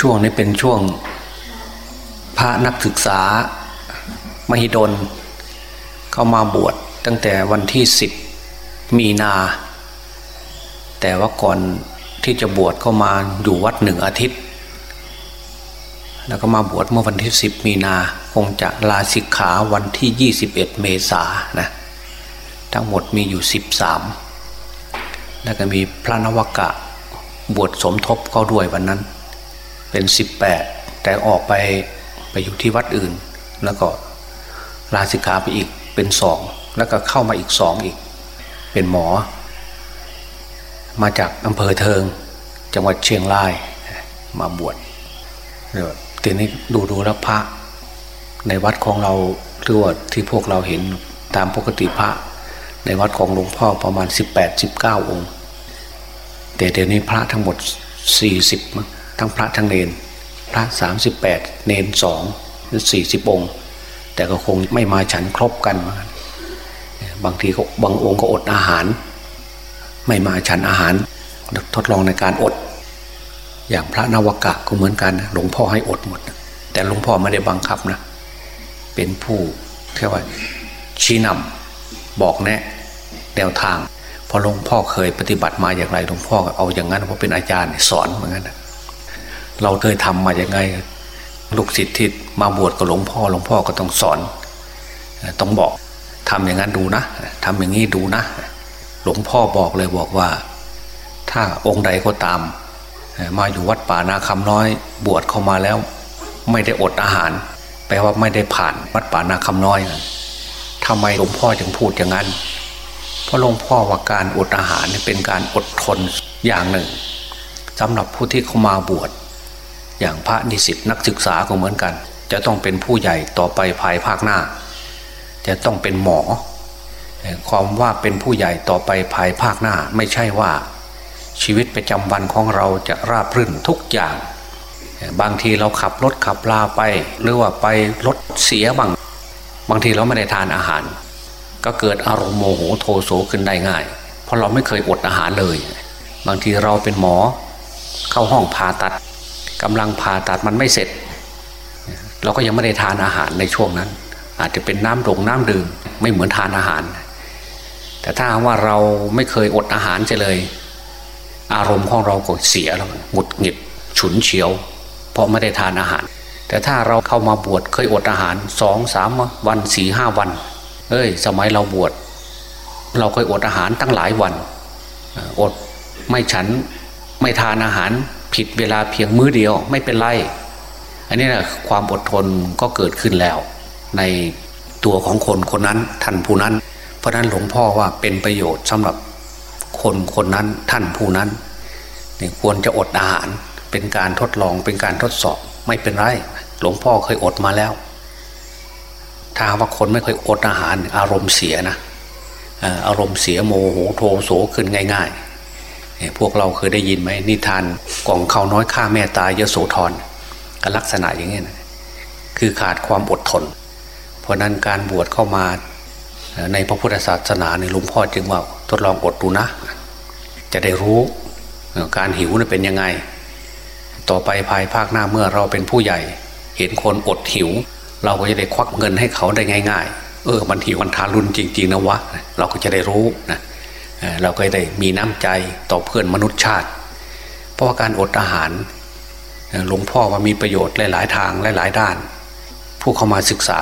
ช่วงนี้เป็นช่วง พระนักศึกษามหิดล เข้ามาบวชตั้งแต่วันที่สิบมีนา แต่ว่าก่อนที่จะบวชเข้ามาอยู่วัดหนึ่งอาทิตย์ แล้วก็มาบวชเมื่อวันที่สิบมีนาคงจะลาสิกขาวันที่ยี่สิบเอ็ดเมษานะทั้งหมดมีอยู่สิบสามแล้วก็มีพระนวกะบวชสมทบเข้าด้วยวันนั้น เป็นสิบแปดแต่ออกไปไปอยู่ที่วัดอื่น แล้วก็ลาสิกขาไปอีกเป็นสองแล้วก็เข้ามาอีกสองอีก เป็นหมอ มาจากอำเภอเทิง จังหวัดเชียงรายมาบวชเดี๋ยวทีนี้ดูดูแล้วพระ ในวัดของเราหรือว่าที่พวกเราเห็นตามปกติพระ ในวัดของหลวงพ่อประมาณ 18-19 องค์ แต่เดี๋ยวนี้พระทั้งหมด 40มั้ง ทั้งพระทั้งเนนพระ 38 เนนสองหรือ40องค์ แต่ก็คงไม่มาฉันครบกันมือนกัน บางทีก็บางองค์ก็อดอาหาร ไม่มาฉันอาหาร ทดลองในการอด อย่างพระนวกะก็เหมือนกันหลวงพ่อให้อดหมด แต่หลวงพ่อไม่ได้บังคับนะ เป็นผู้เรียกว่าชี้นำบอกแนะแนวทางพอหลวงพ่อเคยปฏิบัติมาอย่างไรหลวงพ่อเอาอย่างนั้นเพราะเป็นอาจารย์สอนเหมือนกันนะ เราเคยทำมาอย่างไง ลูกศิษย์ที่มาบวชกับหลวงพ่อหลวงพ่อก็ต้องสอน ต้องบอกทำอย่างนั้นดูนะทำอย่างนี้ดูนะ หลวงพ่อบอกเลยบอกว่า ถ้าองค์ใดก็ตาม มาอยู่วัดป่านาคำน้อย บวชเข้ามาแล้ว ไม่ได้อดอาหาร แปลว่าไม่ได้ผ่านวัดป่านาคำน้อยนะทำไมหลวงพ่อจึงพูดอย่างนั้น เพราะหลวงพ่อว่าการอดอาหารเป็นการอดทนอย่างหนึ่งสำหรับผู้ที่เข้ามาบวช อย่างพระนิสิตนักศึกษาก็เหมือนกัน จะต้องเป็นผู้ใหญ่ต่อไปภายภาคหน้า จะต้องเป็นหมอ ความว่าเป็นผู้ใหญ่ต่อไปภายภาคหน้า ไม่ใช่ว่า ชีวิตประจำวันของเราจะราบรื่นทุกอย่าง บางทีเราขับรถขับลาไป หรือว่าไปรถเสียบางบางทีเราไม่ได้ทานอาหาร ก็เกิดอารมณ์โมโหโทโสขึ้นได้ง่าย เพราะเราไม่เคยอดอาหารเลย บางทีเราเป็นหมอเข้าห้องผ่าตัด กำลังผ่าตัดมันไม่เสร็จ เราก็ยังไม่ได้ทานอาหารในช่วงนั้น อาจจะเป็นน้ำดงน้ำดื่มไม่เหมือนทานอาหาร แต่ถ้าว่าเราไม่เคยอดอาหารจะเลย อารมณ์ของเราก็เสียแล้วหงุดหงิดฉุนเฉียว เพราะไม่ได้ทานอาหาร แต่ถ้าเราเข้ามาบวชเคยอดอาหารสองสามวันสี่ห้าวัน เอ้ย สมัยเราบวชเราเคยอดอาหารตั้งหลายวันอดไม่ฉันไม่ทานอาหาร ผิดเวลาเพียงมื้อเดียวไม่เป็นไร อันนี้นะความอดทนก็เกิดขึ้นแล้ว ในตัวของคนคนนั้นท่านผู้นั้น เพราะนั้นหลวงพ่อว่าเป็นประโยชน์สำหรับคนคนนั้นท่านผู้นั้นนี่ควรจะอดอาหารเป็นการทดลองเป็นการทดสอบไม่เป็นไร หลวงพ่อเคยอดมาแล้ว ถ้าว่าคนไม่เคยอดอาหารอารมณ์เสียนะอารมณ์เสียโมโหโทโสขึ้นง่าย ๆ พวกเราเคยได้ยินไหมนิทานกล่องข้าวน้อยฆ่าแม่ตายยโสธรก็ลักษณะอย่างนี้นะคือขาดความอดทน เพราะนั้นการบวชเข้ามาในพระพุทธศาสนาในหลวงพ่อจึงว่าทดลองอดดูนะ จะได้รู้การหิวนั้นเป็นยังไง ต่อไปภายภาคหน้าเมื่อเราเป็นผู้ใหญ่ เห็นคนอดหิว เราก็จะได้ควักเงินให้เขาได้ง่าย ๆ เออมันหิวมันทารุณจริง ๆนะวะเราก็จะได้รู้นะ เราก็ได้มีน้ำใจต่อเพื่อนมนุษยชาติ เพราะว่าการอดอาหารหลวงพ่อว่ามีประโยชน์หลาย ๆ ทางหลาย ๆ ด้าน ผู้เข้ามาศึกษา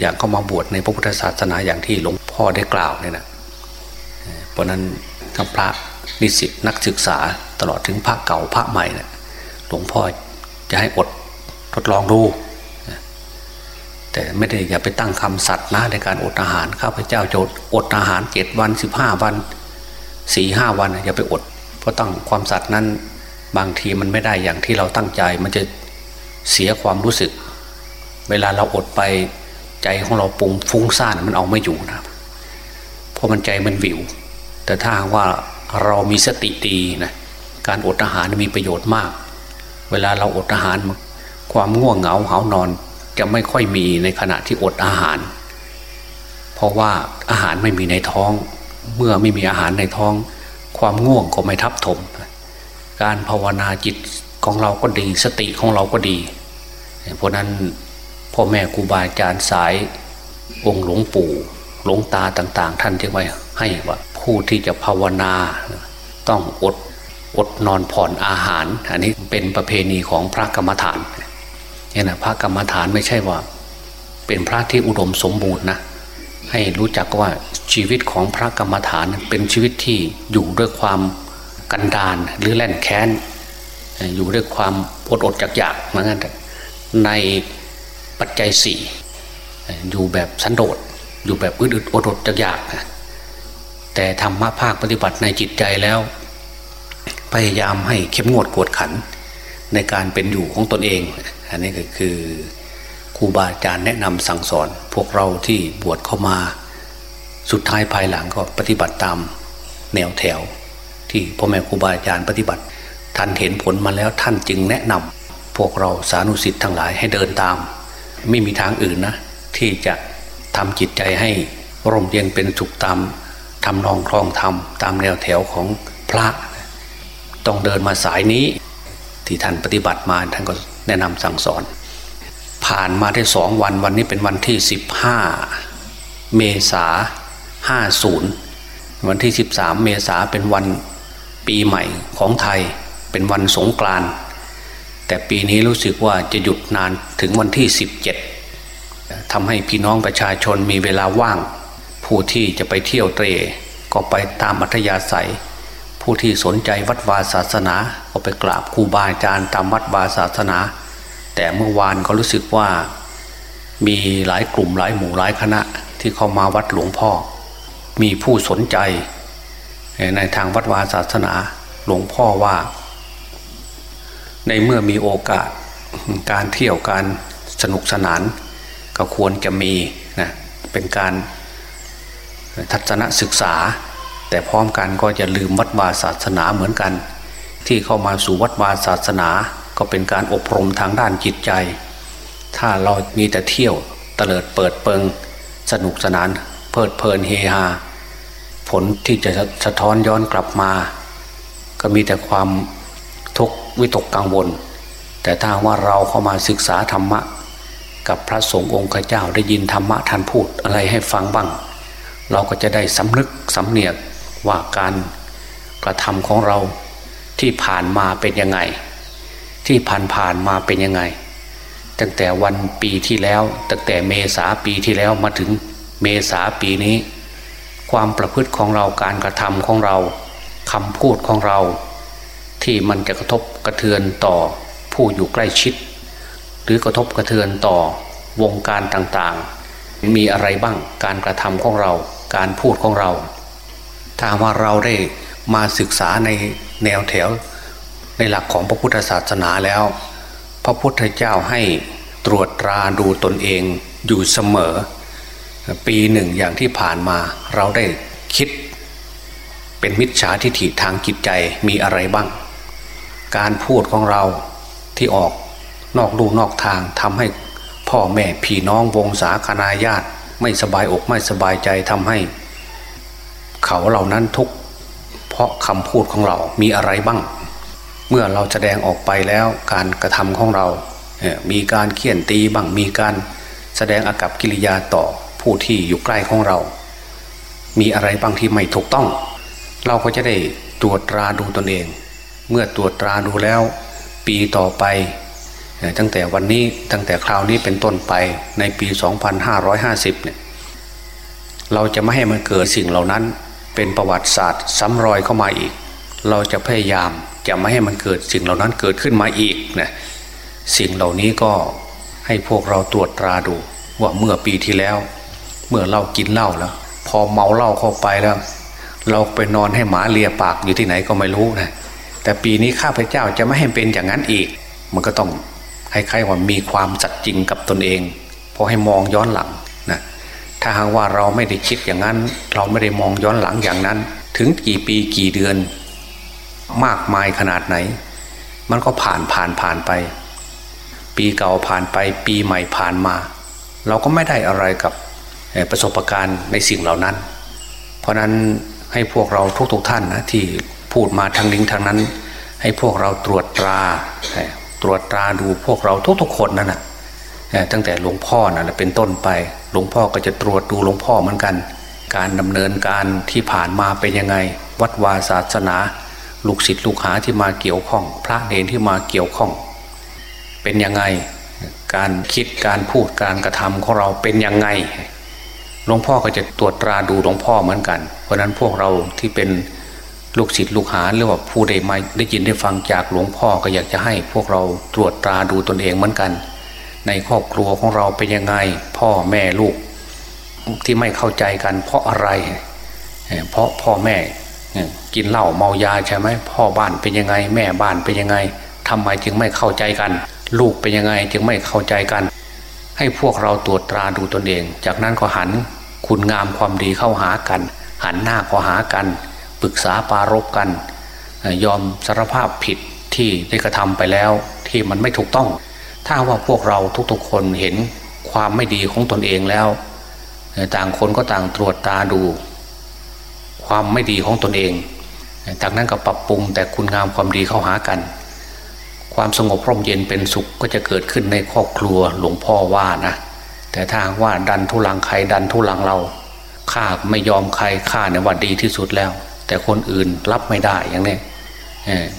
อย่างเข้ามาบวชในพระพุทธศาสนาอย่างที่หลวงพ่อได้กล่าวเนี่ยนะเพราะนั้นทั้งพระนิสิตนักศึกษาตลอดถึงพระเก่าพระใหม่เนะี่ยหลวงพ่อจะให้อดทดลองดู แต่ไม่ได้อย่าไปตั้งคำสัตว์นะในการอดอาหารข้าพเจ้าจะอดอาหารเจ็ดวันสิบห้าวันสี่ห้าวันอย่าไปอด เพราะตั้งความสัตว์นั้นบางทีมันไม่ได้อย่างที่เราตั้งใจ มันจะเสียความรู้สึก เวลาเราอดไปใจของเราปุงฟุ้งซ่านมันเอาไม่อยู่นะเพราะมันใจมันวิว แต่ถ้าว่าเรามีสติดีนะการอดอาหารมีประโยชน์มาก เวลาเราอดอาหารความง่วงเหงาเหานอน จะไม่ค่อยมีในขณะที่อดอาหาร เพราะว่าอาหารไม่มีในท้อง เมื่อไม่มีอาหารในท้อง ความง่วงก็ไม่ทับถม การภาวนาจิตของเราก็ดี สติของเราก็ดีเพราะนั้นพ่อแม่ครูบาอาจารย์สายองค์หลวงปู่หลวงตาต่าง ๆ ท่านที่ไว้ให้ว่า ผู้ที่จะภาวนาต้องอดอดนอนผ่อนอาหาร อันนี้เป็นประเพณีของพระกรรมฐานเนี่ยนะพระกรรมฐานไม่ใช่ว่า เป็นพระที่อุดมสมบูรณ์นะให้รู้จักว่าชีวิตของพระกรรมฐานเป็นชีวิตที่อยู่ด้วยความกันดานหรือแล่นแค้น อยู่ด้วยความอดอดจากอยากเหมือนกันในปัจจัยสี่อยู่แบบสันโดษอยู่แบบอึดอึดอดอดจากอยากแต่ธรรมะภาคปฏิบัติในจิตใจแล้ว พยายามให้เข้มงวดกวดขันในการเป็นอยู่ของตนเอง อันนี้ก็คือครูบาอาจารย์แนะนำสั่งสอน พวกเราที่บวชเข้ามา สุดท้ายภายหลังก็ปฏิบัติตามแนวแถว ที่พ่อแม่ครูบาอาจารย์ปฏิบัติ ท่านเห็นผลมาแล้วท่านจึงแนะนำพวกเราสานุสิทธิ์ทั้งหลายให้เดินตาม ไม่มีทางอื่นนะ ที่จะทำจิตใจให้ร่มเย็นเป็นสุขตามทำนองคลองธรรมตามแนวแถวของพระ ต้องเดินมาสายนี้ ที่ท่านปฏิบัติมาท่านก็ แนะนำสั่งสอน ผ่านมาได้สองวันวันนี้เป็นวันที่สิบห้าเมษาห้าศูนย์วันที่สิบสามเมษาเป็นวันปีใหม่ของไทยเป็นวันสงกรานต์แต่ปีนี้รู้สึกว่าจะหยุดนานถึงวันที่สิบเจ็ดทำให้พี่น้องประชาชนมีเวลาว่าง ผู้ที่จะไปเที่ยวเตรก็ไปตามอัธยาศัย ผู้ที่สนใจวัดวาศาสนา ก็ไปกราบครูบาอาจารย์ตามวัดวาศาสนา แต่เมื่อวานก็รู้สึกว่ามีหลายกลุ่มหลายหมู่หลายคณะที่เข้ามาวัดหลวงพ่อ มีผู้สนใจ ในทางวัดวาศาสนาหลวงพ่อว่า ในเมื่อมีโอกาสการเที่ยวการสนุกสนาน ก็ควรจะมีนะเป็นการทัศนศึกษา แต่พร้อมกันก็จะลืมวัดวาศาสนาเหมือนกัน ที่เข้ามาสู่วัดวาศาสนาก็เป็นการอบรมทางด้านจิตใจ ถ้าเรามีแต่เที่ยวเตลิดเปิดเปิง สนุกสนาน เพลิดเพลินเฮฮาผลที่จะสะท้อนย้อนกลับมา ก็มีแต่ความทุกข์วิตกกังวล แต่ถ้าว่าเราเข้ามาศึกษาธรรมะ กับพระสงฆ์องค์เจ้าได้ยินธรรมะท่านพูดอะไรให้ฟังบ้าง เราก็จะได้สำนึกสำเนียก ว่าการกระทำของเราที่ผ่านมาเป็นยังไง ที่ผ่านผ่านมาเป็นยังไง ตั้งแต่วันปีที่แล้ว ตั้งแต่เมษาปีที่แล้วมาถึงเมษาปีนี้ ความประพฤติของเราการกระทำของเราคำพูดของเรา ที่มันจะกระทบกระเทือนต่อผู้อยู่ใกล้ชิด หรือกระทบกระเทือนต่อวงการต่างๆ มีอะไรบ้างการกระทำของเรา การพูดของเรา ถ้าว่าเราได้มาศึกษาในแนวแถว ในหลักของพระพุทธศาสนาแล้ว พระพุทธเจ้าให้ตรวจตราดูตนเองอยู่เสมอ ปีหนึ่งอย่างที่ผ่านมาเราได้คิด เป็นมิจฉาทิฏฐิทางจิตใจมีอะไรบ้าง การพูดของเราที่ออกนอกลูนอกทางทำให้พ่อแม่พี่น้องวงศาคณาญาติไม่สบายอกไม่สบายใจทำให้ เขาเหล่านั้นทุก เพราะคำพูดของเรามีอะไรบ้าง เมื่อเราแสดงออกไปแล้วการกระทำของเรา มีการเขี่ยนตีบ้างมีการแสดงอากับกิริยาต่อผู้ที่อยู่ใกล้ของเรา มีอะไรบ้างที่ไม่ถูกต้อง เราก็จะได้ตรวจตราดูตนเอง เมื่อตรวจตราดูแล้ว ปีต่อไป ตั้งแต่วันนี้ตั้งแต่คราวนี้เป็นต้นไปในปี 2550เนี่ยเราจะไม่ให้มันเกิดสิ่งเหล่านั้น เป็นประวัติศาสตร์ซ้ำรอยเข้ามาอีก เราจะพยายามจะไม่ให้มันเกิดสิ่งเหล่านั้นเกิดขึ้นมาอีกนะสิ่งเหล่านี้ก็ให้พวกเราตรวจตราดูว่าเมื่อปีที่แล้ว เมื่อเรากินเหล้าแล้ว พอเมาเหล้าเข้าไปแล้ว เราไปนอนให้หมาเลียปากอยู่ที่ไหนก็ไม่รู้นะแต่ปีนี้ข้าพเจ้าจะไม่ให้เป็นอย่างนั้นอีก มันก็ต้องให้ใครว่ามีความจัดจริงกับตนเองพอให้มองย้อนหลัง ถ้าหากว่าเราไม่ได้คิดอย่างนั้น เราไม่ได้มองย้อนหลังอย่างนั้น ถึงกี่ปีกี่เดือน มากมายขนาดไหน มันก็ผ่านผ่านผ่านไป ปีเก่าผ่านไป ปีใหม่ผ่านมา เราก็ไม่ได้อะไรกับประสบการณ์ในสิ่งเหล่านั้น เพราะนั้นให้พวกเราทุกๆทท่านนะที่พูดมาทางนิ้งทางนั้น ให้พวกเราตรวจตรา ตรวจตราดูพวกเราทุกๆคนนั่นแหะ ตั้งแต่หลวงพ่อนะ่ะเป็นต้นไป หลวงพ่อก็จะตรวจดูหลวงพ่อเหมือนกัน การดำเนินการที่ผ่านมาเป็นยังไง วัดวาศาสนา ลูกศิษย์ลูกหาที่มาเกี่ยวข้อง พระเนรที่มาเกี่ยวข้อง เป็นยังไงการคิดการพูดการกระทำของเราเป็นยังไงหลวงพ่อก็จะตรวจตราดูหลวงพ่อเหมือนกัน เพราะนั้นพวกเราที่เป็นลูกศิษย์ลูกหาหรือว่าผู้ได้มาได้ยินได้ฟังจากหลวงพ่อก็อยากจะให้พวกเราตรวจตราดูตนเองเหมือนกัน ในครอบครัวของเราเป็นยังไง พ่อแม่ลูกที่ไม่เข้าใจกัน เพราะอะไร เพราะพ่อแม่กินเหล้าเมายาใช่ไหมพ่อบ้านเป็นยังไง แม่บ้านเป็นยังไงทำไมจึงไม่เข้าใจกัน ลูกเป็นยังไง จึงไม่เข้าใจกัน ให้พวกเราตรวจตราดูตนเอง จากนั้นก็หันคุณงามความดีเข้าหากัน หันหน้าเข้าหากันปรึกษาปารบกัน ยอมสารภาพผิดที่ได้กระทำไปแล้วที่มันไม่ถูกต้อง ถ้าว่าพวกเราทุกๆคนเห็นความไม่ดีของตนเองแล้ว ต่างคนก็ต่างตรวจตาดู ความไม่ดีของตนเองจากนั้นก็ปรับปรุงแต่คุณงามความดีเข้าหากัน ความสงบร่มเย็นเป็นสุขก็จะเกิดขึ้นในครอบครัวหลวงพ่อว่านะแต่ถ้าว่าดันทุลังใครดันทุลังเราข้าไม่ยอมใครข้าเนี่ยว่าดีที่สุดแล้ว แต่คนอื่นรับไม่ได้อย่างนี้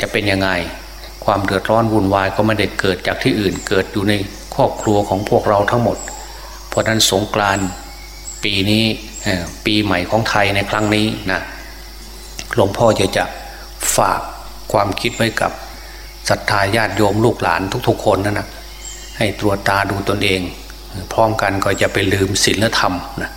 จะเป็นยังไง ความเดือดร้อนวุ่นวายก็ไม่ได้เกิดจากที่อื่น เกิดอยู่ในครอบครัวของพวกเราทั้งหมด เพราะนั้นสงกรานปีนี้ปีใหม่ของไทยในครั้งนี้นะหลวงพ่อจะจะฝากความคิดไว้กับศรัทธาญาติโยมลูกหลานทุกๆ คนนั่นนะให้ตรวจตาดูตนเอง พร้อมกันก็จะไปลืมศีลธรรมนะ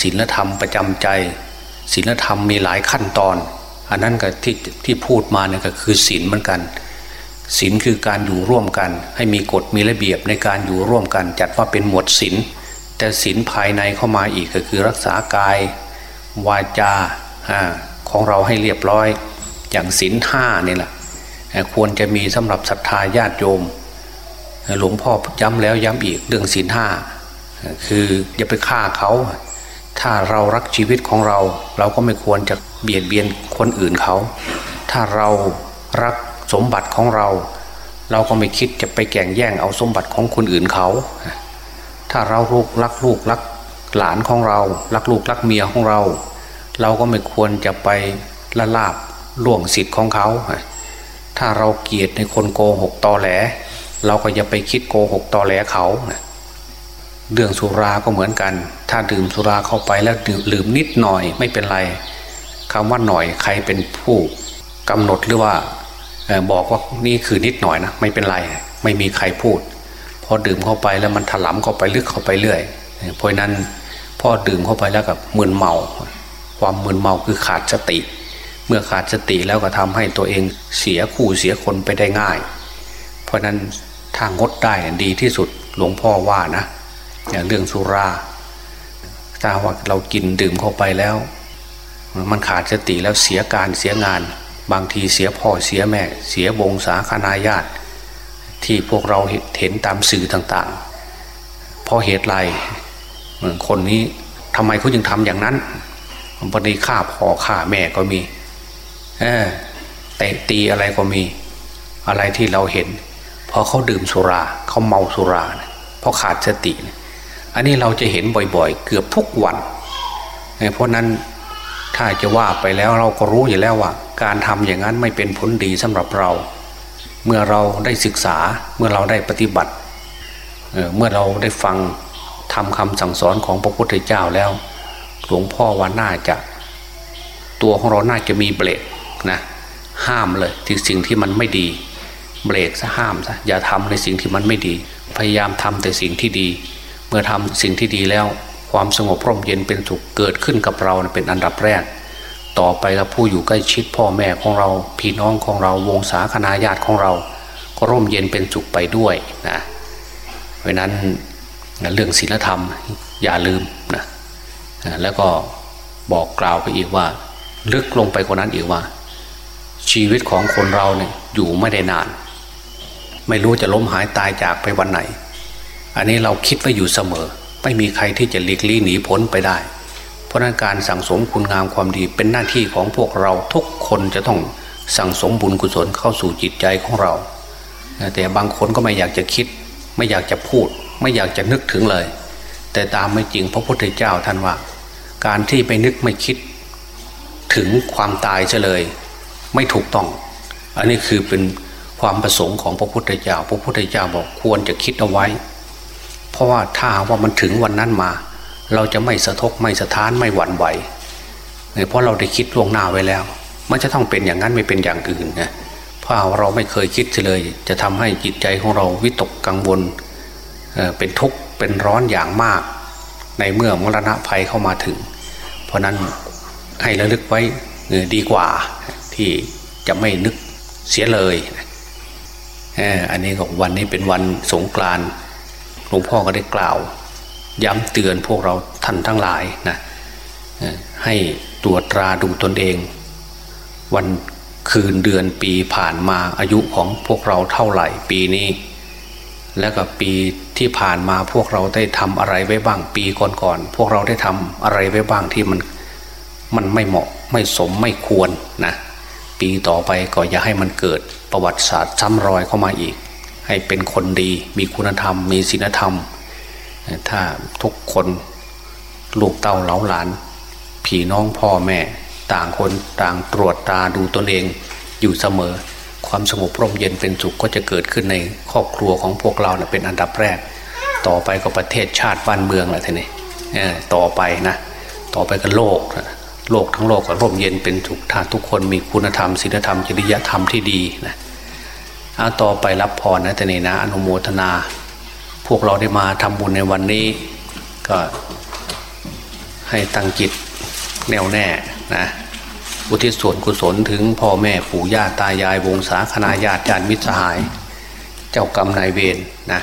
ศีลธรรมประจำใจศีลธรรมมีหลายขั้นตอน อันนั้นก็ที่ที่พูดมาเนี่ยก็คือศีลเหมือนกัน ศีลคือการอยู่ร่วมกัน ให้มีกฎมีระเบียบในการอยู่ร่วมกัน จัดว่าเป็นหมวดศีลแต่ศีลภายในเข้ามาอีกก็คือรักษากาย วาจาของเราให้เรียบร้อย อย่างศีลห้านี่แหละควรจะมีสำหรับศรัทธาญาติโยม หลวงพ่อย้ำแล้วย้ำอีกเรื่องศีลห้าคืออย่าไปฆ่าเขา ถ้าเรารักชีวิตของเรา เราก็ไม่ควรจะเบียดเบียนคนอื่นเขา ถ้าเรารัก สมบัติของเรา เราก็ไม่คิดจะไปแก่งแย่งเอาสมบัติของคนอื่นเขา ถ้าเราลูกรักลูกรักหลานของเรา รักลูกรักเมียของเรา เราก็ไม่ควรจะไปละลาบล่วงสิทธิ์ของเขา ถ้าเราเกลียดในคนโกหกตอแหล เราก็อย่าไปคิดโกหกตอแหลเขาเรื่องสุราก็เหมือนกัน ถ้าดื่มสุราเข้าไปแล้วลืมนิดหน่อยไม่เป็นไรคำว่าหน่อยใครเป็นผู้กำหนดหรือว่า บอกว่านี่คือนิดหน่อยนะไม่เป็นไรไม่มีใครพูดพอดื่มเข้าไปแล้วมันถลำเข้าไปลึกเข้าไปเรื่อยเพราะนั้นพอดื่มเข้าไปแล้วกับมึนเมา ความมึนเมาคือขาดสติ เมื่อขาดสติแล้วก็ทำให้ตัวเองเสียคู่เสียคนไปได้ง่าย เพราะนั้นถ้างดได้ดีที่สุดหลวงพ่อว่านะอย่างเรื่องสุราถ้าว่าเรากินดื่มเข้าไปแล้ว มันขาดสติแล้วเสียการเสียงาน บางทีเสียพ่อเสียแม่ เสียวงศาคณาญาติ ที่พวกเราเห็นตามสื่อต่างๆ เพราะเหตุไรคนนี้ทำไมเขาจึงทำอย่างนั้นวันนี้ฆ่าพ่อฆ่าแม่ก็มีเออแต่ตีอะไรก็มี อะไรที่เราเห็นพอเขาดื่มสุราเขาเมาสุราเพราะขาดสติ อันนี้เราจะเห็นบ่อยๆ เกือบทุกวัน เพราะนั้น ถ้าจะว่าไปแล้วเราก็รู้อยู่แล้วว่า การทำอย่างนั้นไม่เป็นผลดีสำหรับเรา เมื่อเราได้ศึกษาเมื่อเราได้ปฏิบัติเเมื่อเราได้ฟังทำคำสั่งสอนของพระพุทธเจ้าแล้ว หลวงพ่อว่าน่าจะ ตัวของเราน่าจะมีเบรกนะห้ามเลยที่สิ่งที่มันไม่ดี เบรกซะห้ามซะอย่าทำในสิ่งที่มันไม่ดี พยายามทำแต่สิ่งที่ดี เมื่อทำสิ่งที่ดีแล้ว ความสงบร่มเย็นเป็นสุขเกิดขึ้นกับเราเป็นอันดับแรก ต่อไปแล้วผู้อยู่ใกล้ชิดพ่อแม่ของเรา พี่น้องของเราวงศาคณาญาติของเรา ก็ร่มเย็นเป็นสุขไปด้วยนะเพราะนั้นเรื่องศีลธรรมอย่าลืมนะแล้วก็บอกกล่าวไปอีกว่า ลึกลงไปกว่านั้นอีกว่า ชีวิตของคนเราเนี่ยอยู่ไม่ได้นาน ไม่รู้จะล้มหายตายจากไปวันไหน อันนี้เราคิดไว้อยู่เสมอ ไม่มีใครที่จะหลีกลี่หนีพ้นไปได้ เพราะนั้นการสั่งสมคุณงามความดีเป็นหน้าที่ของพวกเราทุกคนจะต้องสั่งสมบุญกุศลเข้าสู่จิตใจของเรา แต่บางคนก็ไม่อยากจะคิด ไม่อยากจะพูด ไม่อยากจะนึกถึงเลย แต่ตามไม่จริงพระพุทธเจ้าท่านว่า การที่ไปนึกไม่คิด ถึงความตายเฉลย ไม่ถูกต้อง อันนี้คือเป็นความประสงค์ของพระพุทธเจ้า พระพุทธเจ้าบอกควรจะคิดเอาไว้ เพราะว่าถ้าว่ามันถึงวันนั้นมา เราจะไม่สะทกไม่สะท้านไม่หวั่นไหวเพราะเราได้คิดล่วงหน้าไว้แล้ว มันจะต้องเป็นอย่างนั้นไม่เป็นอย่างอื่นนะเพราะเราไม่เคยคิดเลย จะทำให้จิตใจของเราวิตกกังวลเป็นทุกข์เป็นร้อนอย่างมาก ในเมื่อมรณะภัยเข้ามาถึง เพราะนั้นให้ระลึกไว้ดีกว่า ที่จะไม่นึกเสียเลยอันนี้ของวันนี้เป็นวันสงกรานต์ หลวงพ่อก็ได้กล่าว ย้ำเตือนพวกเราท่านทั้งหลายนะให้ตรวจตราดูตนเอง วันคืนเดือนปีผ่านมาอายุของพวกเราเท่าไหร่ปีนี้ แล้วก็ปีที่ผ่านมาพวกเราได้ทำอะไรไว้บ้างปีก่อนๆพวกเราได้ทำอะไรไว้บ้างที่มันมันไม่เหมาะไม่สมไม่ควรนะปีต่อไปก็อย่าให้มันเกิดประวัติศาสตร์ซ้ำรอยเข้ามาอีก ให้เป็นคนดี มีคุณธรรม มีศีลธรรม ถ้าทุกคนลูกเต้าเหลาหลานพี่น้องพ่อแม่ต่างคนต่างตรวจตาดูตนเองอยู่เสมอ ความสงบร่มเย็นเป็นสุขก็จะเกิดขึ้นในครอบครัวของพวกเราเนะเป็นอันดับแรก ต่อไปก็ประเทศชาติบ้านเมืองแหละทีนี้ต่อไปนะต่อไปก็โลกโลกทั้งโลกก็ร่มเย็นเป็นสุขถ้าทุกคนมีคุณธรรมศีลธรรมจริยธรรมที่ดีนะ เอาต่อไปรับพรนะแต่นี่นะ อนุโมทนา พวกเราได้มาทำบุญในวันนี้ ก็ให้ตั้งจิตแน่วแน่นะอุทิศส่วนกุศลถึงพ่อแม่ปู่ย่าตายายวงศาคณาญาติญาติมิตรสหาย เจ้ากรรมนายเวรนะ